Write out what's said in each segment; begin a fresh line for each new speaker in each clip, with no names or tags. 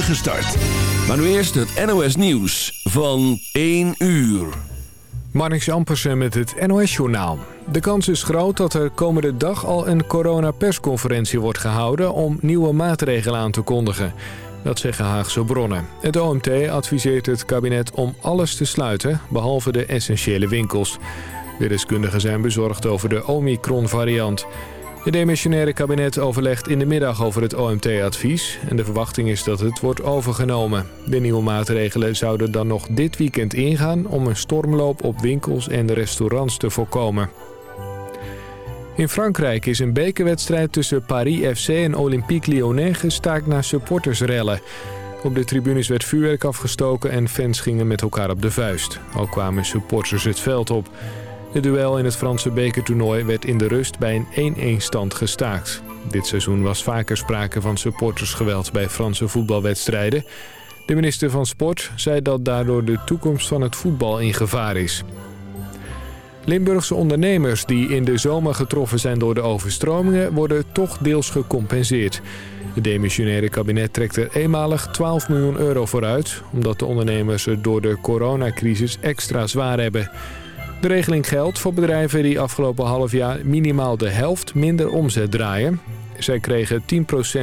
start. Maar nu eerst het NOS Nieuws van 1 uur.
Marnix Ampersen met het NOS-journaal. De kans is groot dat er komende dag al een coronapersconferentie wordt gehouden... om nieuwe maatregelen aan te kondigen. Dat zeggen Haagse bronnen. Het OMT adviseert het kabinet om alles te sluiten, behalve de essentiële winkels. De deskundigen zijn bezorgd over de Omicron-variant. Het demissionaire kabinet overlegt in de middag over het OMT-advies... en de verwachting is dat het wordt overgenomen. De nieuwe maatregelen zouden dan nog dit weekend ingaan... om een stormloop op winkels en restaurants te voorkomen. In Frankrijk is een bekerwedstrijd tussen Paris FC en Olympique Lyonnais gestaakt na supportersrellen. Op de tribunes werd vuurwerk afgestoken en fans gingen met elkaar op de vuist. Ook kwamen supporters het veld op. Het duel in het Franse bekertoernooi werd in de rust bij een 1-1 stand gestaakt. Dit seizoen was vaker sprake van supportersgeweld bij Franse voetbalwedstrijden. De minister van Sport zei dat daardoor de toekomst van het voetbal in gevaar is. Limburgse ondernemers die in de zomer getroffen zijn door de overstromingen... worden toch deels gecompenseerd. Het demissionaire kabinet trekt er eenmalig 12 miljoen euro vooruit... omdat de ondernemers het door de coronacrisis extra zwaar hebben. De regeling geldt voor bedrijven die afgelopen half jaar minimaal de helft minder omzet draaien. Zij kregen 10%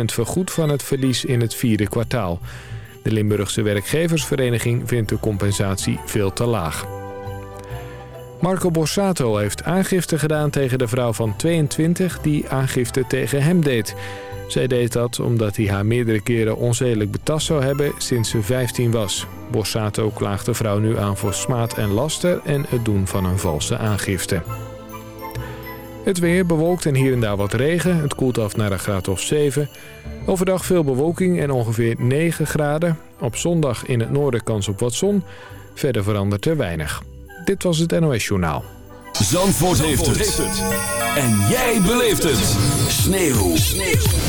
vergoed van het verlies in het vierde kwartaal. De Limburgse werkgeversvereniging vindt de compensatie veel te laag. Marco Borsato heeft aangifte gedaan tegen de vrouw van 22 die aangifte tegen hem deed. Zij deed dat omdat hij haar meerdere keren onzedelijk betast zou hebben sinds ze 15 was. Borsato klaagt de vrouw nu aan voor smaad en laster en het doen van een valse aangifte. Het weer bewolkt en hier en daar wat regen. Het koelt af naar een graad of 7. Overdag veel bewolking en ongeveer 9 graden. Op zondag in het noorden kans op wat zon. Verder verandert er weinig. Dit was het NOS Journaal.
Zandvoort, heeft, het. En jij beleeft het. Sneeuw. Sneeuw.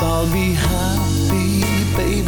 I'll be happy, baby,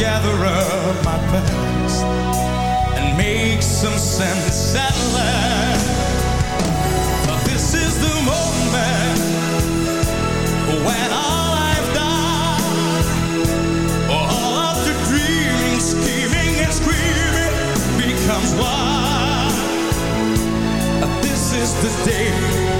Gather up my past and make some sense at last. But This is the moment when all I've done, all of the dreaming, scheming, and screaming becomes one. This is the day.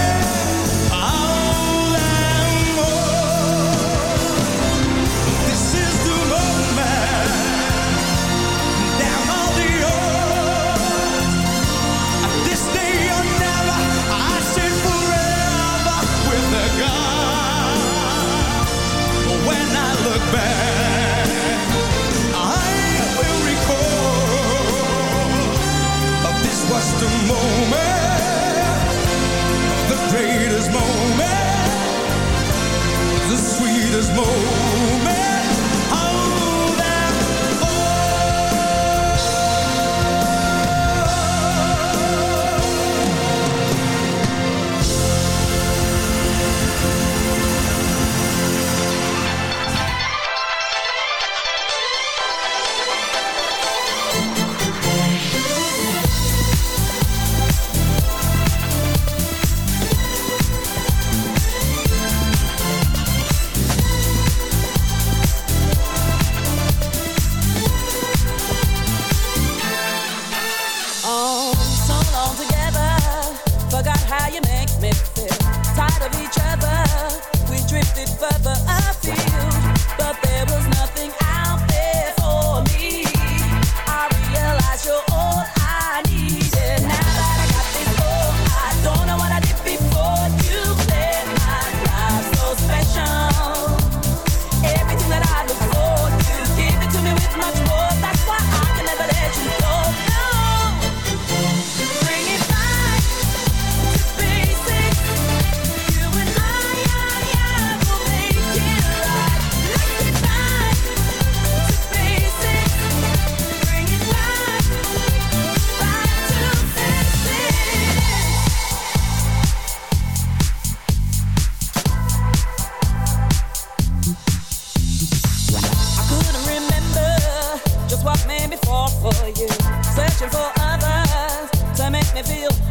To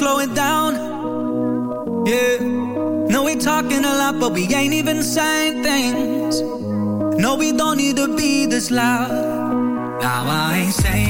slow it down. Yeah. No, we're talking a lot, but we ain't even saying things. No, we don't need to be this loud. Now I ain't saying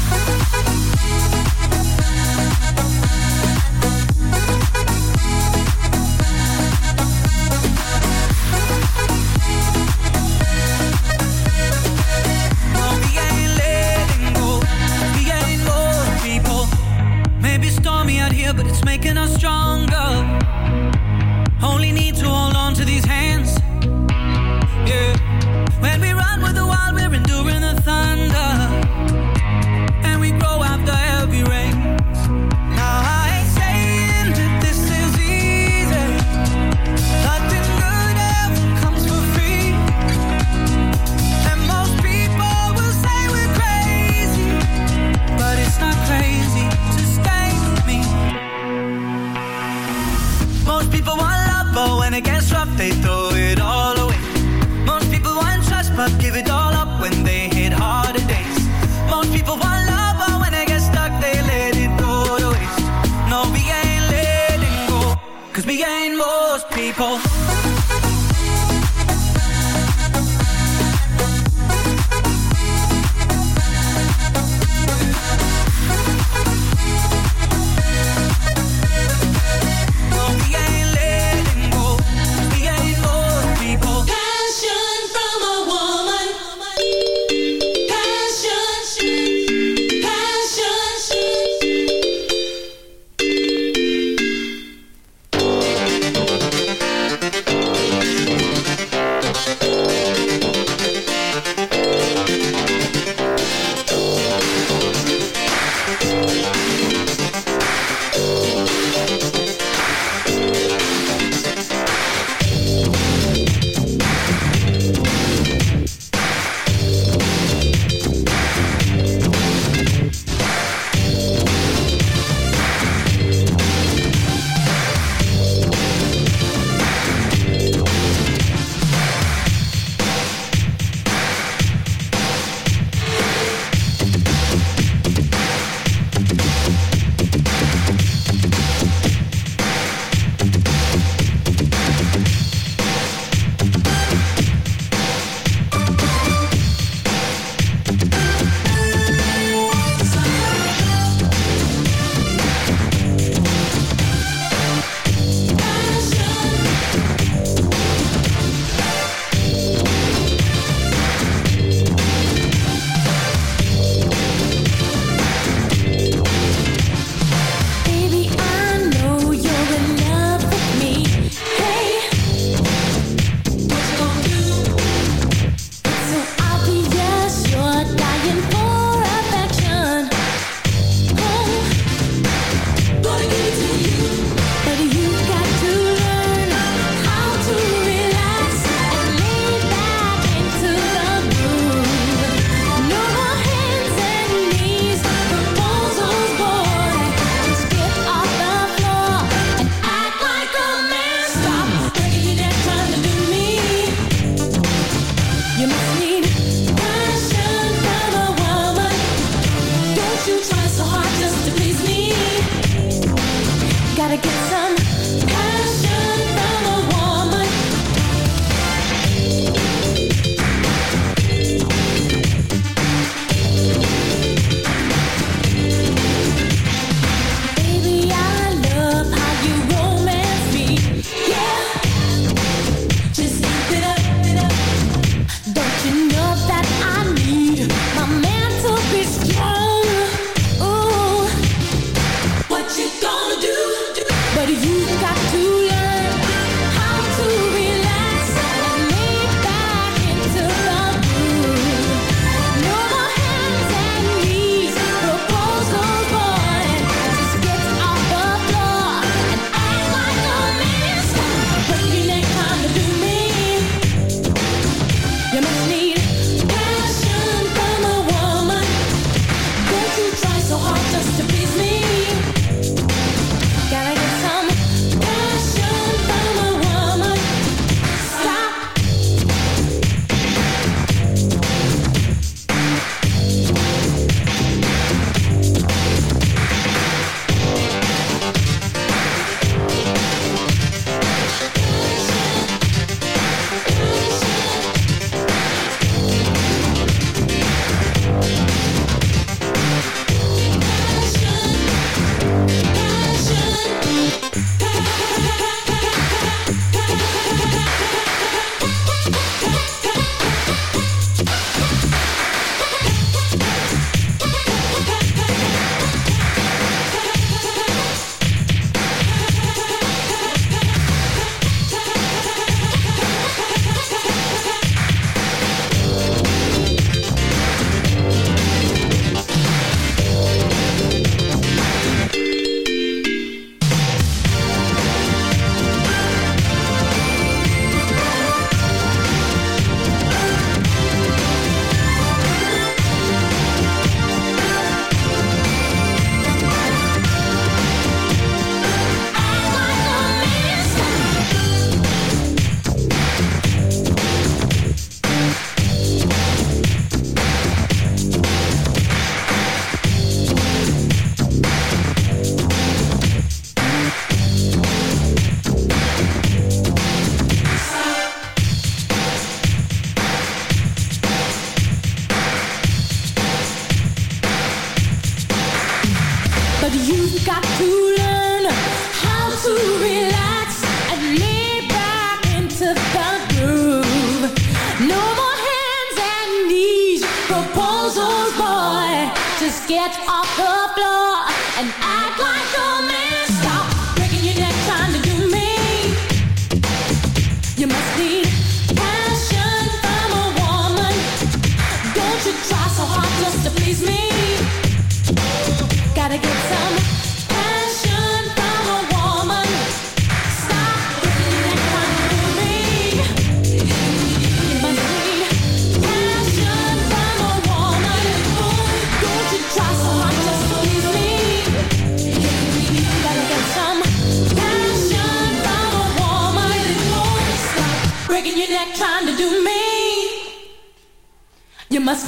go.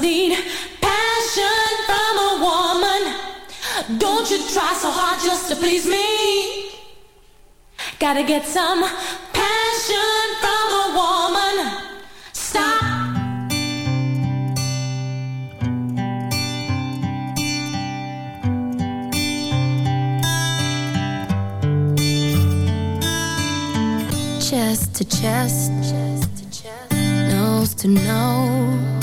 need passion from a woman. Don't you try so hard just to please me. Gotta get some passion from a woman. Stop.
Chest to chest, nose to nose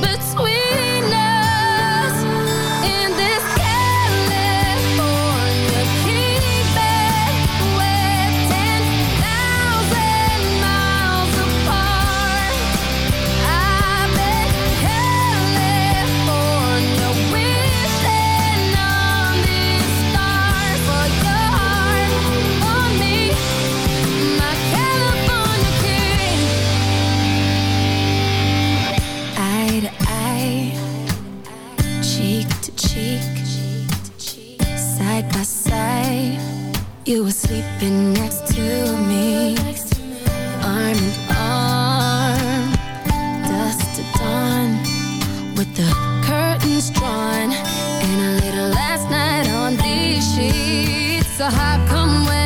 You were sleeping next to me. Arm in arm Dust to dawn With the curtains drawn And a little last night on these sheets. So how come when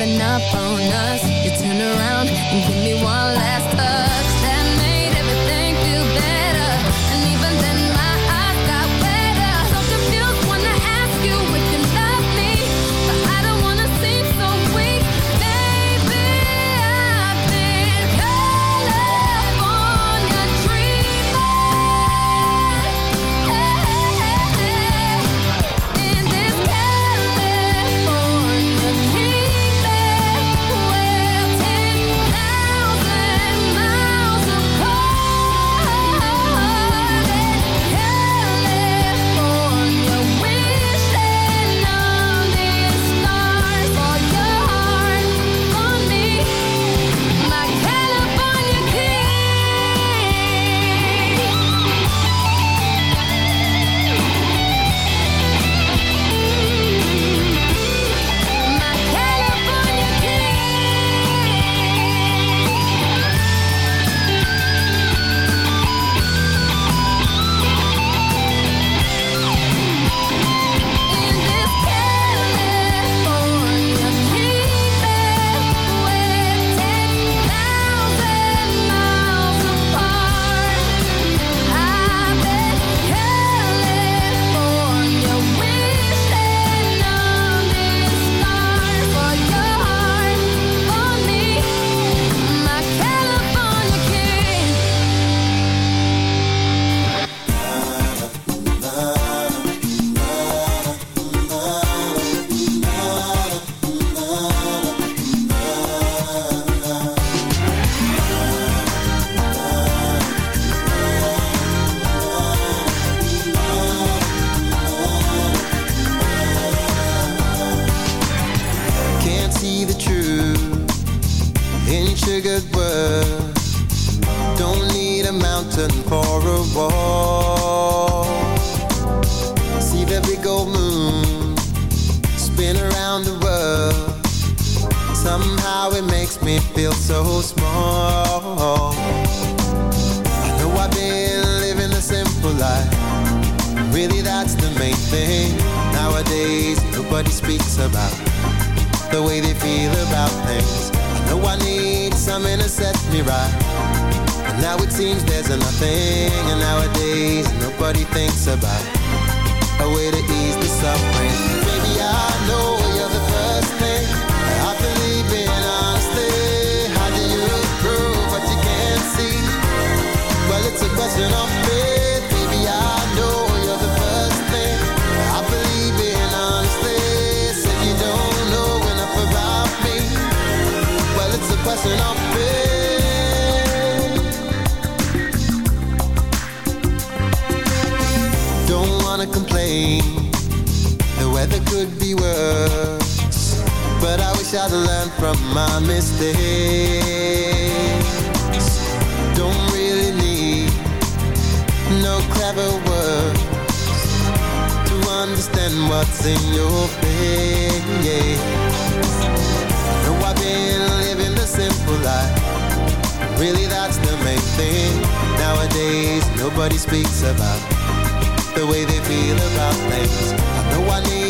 giving up on us.
Set me right. And now it seems there's a nothing. And nowadays, nobody thinks about a way to ease the suffering. Baby, I know you're the first thing I believe in honestly. How do you prove what you can't see? Well, it's a question of faith. Could be worse, but I wish I'd learned from my mistakes. Don't really need no clever words to understand what's in your face. No, I've been living the simple life. Really, that's the main thing. Nowadays, nobody speaks about the way they feel about things. I know I need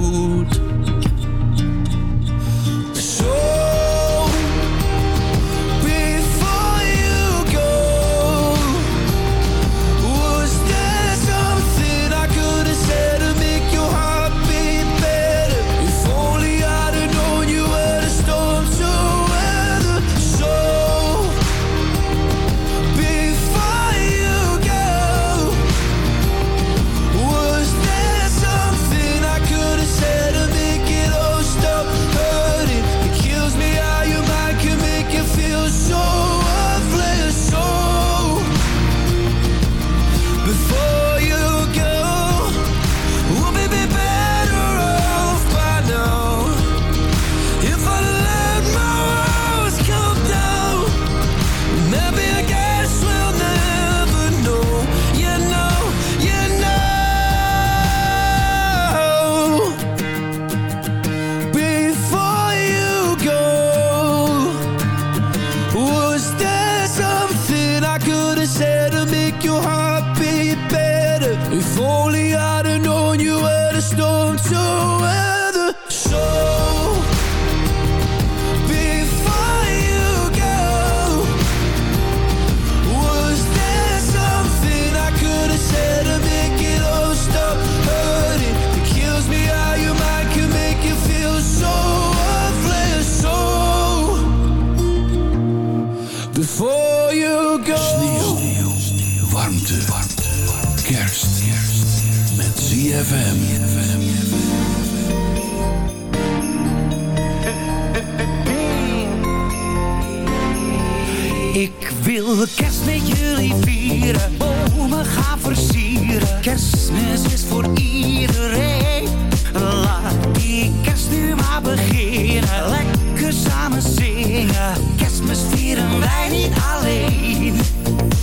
Wil kerst met jullie vieren. Bomen gaan versieren. Kerstmis is voor iedereen. Laat die kerst nu maar beginnen. Lekker samen zingen. Kerstmis vieren wij niet alleen.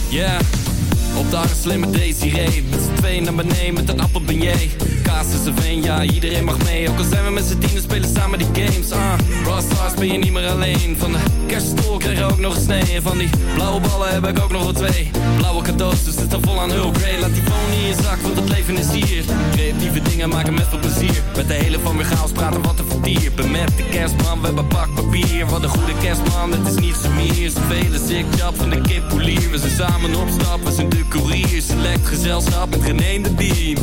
Yeah, op de slimme Desiree Met z'n tweeën naar beneden met een appelbeignet. Kaas is een veen, ja iedereen mag mee. Ook al zijn we met z'n tienen spelen samen die games ah, Rockstars ben je niet meer alleen. Van de kerststol kreeg ik ook nog een snee. Van die blauwe ballen heb ik ook nog wel twee. Blauwe cadeaus, dus het er vol aan Earl Grey Laat die phone in je zak, want het leven is hier. Creatieve dingen maken met veel plezier. Met de hele van weer chaos praten wat een vertier Ben met de kerstman, we hebben pak papier. Wat een goede kerstman, het is niet zo meer. Zoveel als ik van de kip polier We zijn samen op stap, we zijn courier Select gezelschap met René en de team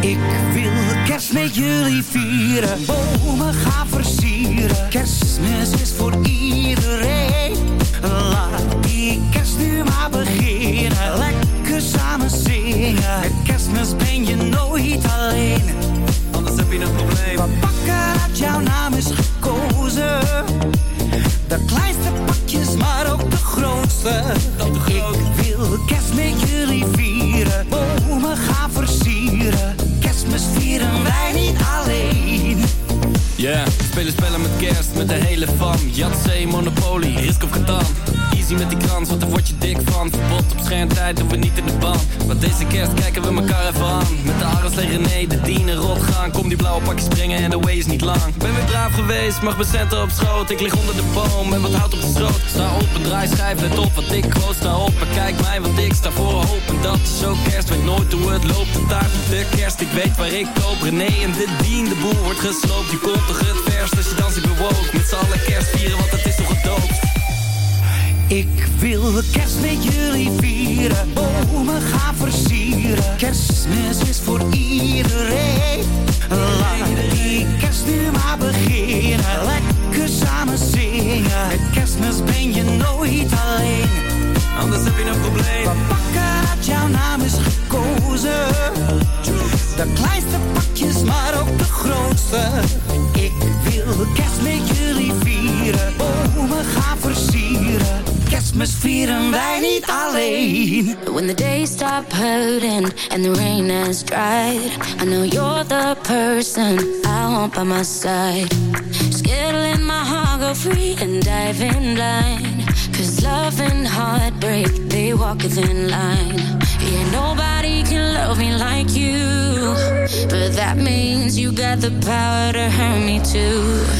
Ik wil kerst met jullie vieren. Bomen gaan versieren. Kerstmis is voor iedereen. Laat die kerst nu maar beginnen. Lekker samen zingen. Met kerstmis ben je nooit alleen.
Anders heb je een probleem Monopoly, Risk of Catan Easy met die krans, want daar word je dik van. Verbod op schermtijd, doen we niet in de band Maar deze kerst kijken we elkaar even aan. Met de Aras tegen nee, de dienen rot gaan. Kom die blauwe pakjes springen en de way is niet lang. Ben weer braaf geweest, mag mijn centen op schoot. Ik lig onder de boom en wat hout op de stroot Sta op een draai, schijf, let op wat ik groot sta op En kijk mij, want ik sta voor hoop. En dat is zo kerst, weet nooit hoe het loopt. De taart op de kerst, ik weet waar ik koop. René en de dien, de boel wordt gesloopt. Je komt toch het verst als je dans ik bewoog Met z'n allen kerst vieren, want het is toch gedoopt
Ik wil kerst met jullie vieren. Bomen gaan versieren. Kerstmis is voor iedereen. Laat die kerst nu maar beginnen. Lekker samen zingen. Met kerstmis ben je nooit alleen.
Anders heb je een probleem
We pakken dat jouw naam is gekozen. De kleinste pakjes, maar ook de grootste. Ik wil kerst met jullie vieren. Bomen gaan versieren. Kerstmis vieren wij niet alleen.
When the days stop hurting and the rain has dried, I know you're the person I want by my side. Let my heart go free and dive in blind. Cause love and heartbreak, they walk within line. Yeah, nobody can love me like you. But that means you got the power to hurt me too.